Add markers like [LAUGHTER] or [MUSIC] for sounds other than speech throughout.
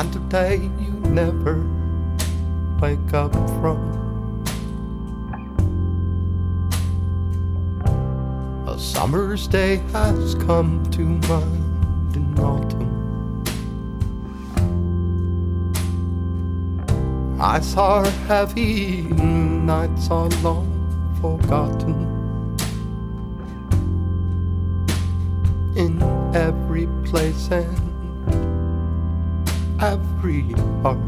kind of day you never wake up from. A summer's day has come to mind in autumn. Eyes are heavy, nights are long forgotten. In every place and every heart.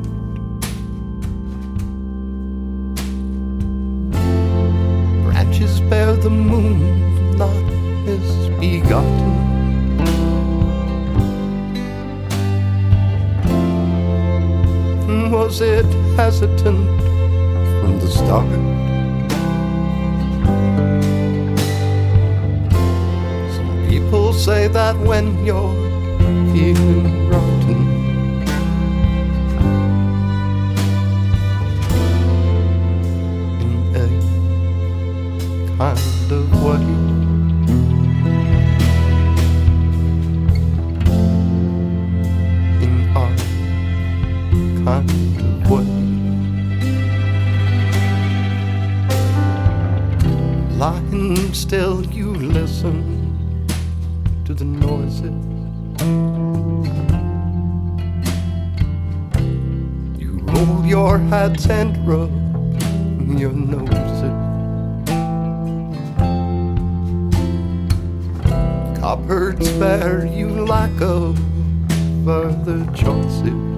Branches bear the moon, not misbegotten. Was it hesitant from the start? Some people say that when you're feeling of way. Lying still, you listen to the noises. You roll your heads and rub your noses. Cupboards spare you lack of further choices.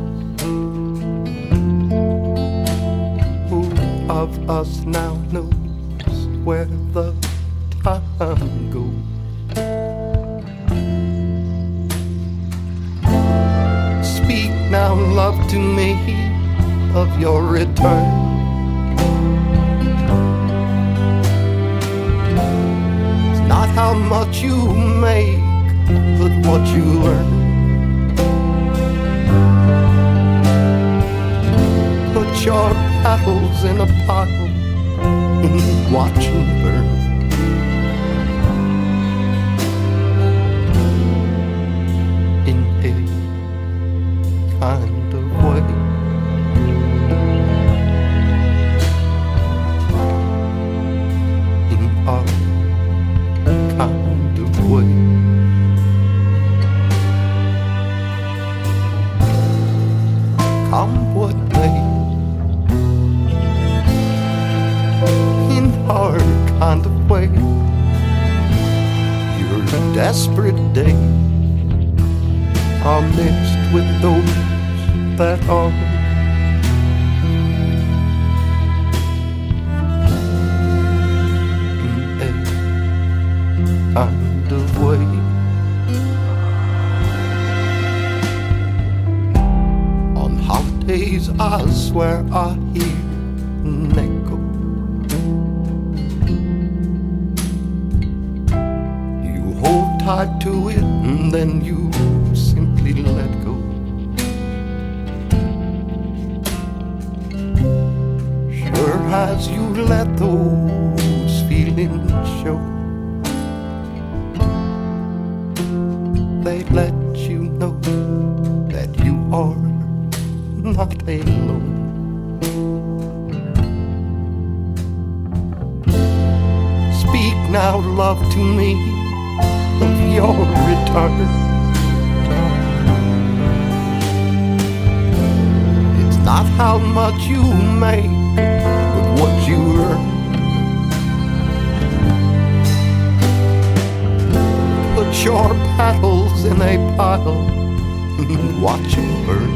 Of us now knows where the time goes? Speak now, love, to me of your return. It's not how much you make, but what you earn. Petals in a pile kind of way. Your desperate days are mixed with those that are. In a way. On holidays, I swear I hear tight to it and then you simply let go. Sure as you let those feelings show, they let you know that you are not alone. Speak now, love, to me of your return. It's not how much you make, but what you earn. Put your petals in a pile [LAUGHS] and watch 'em burn.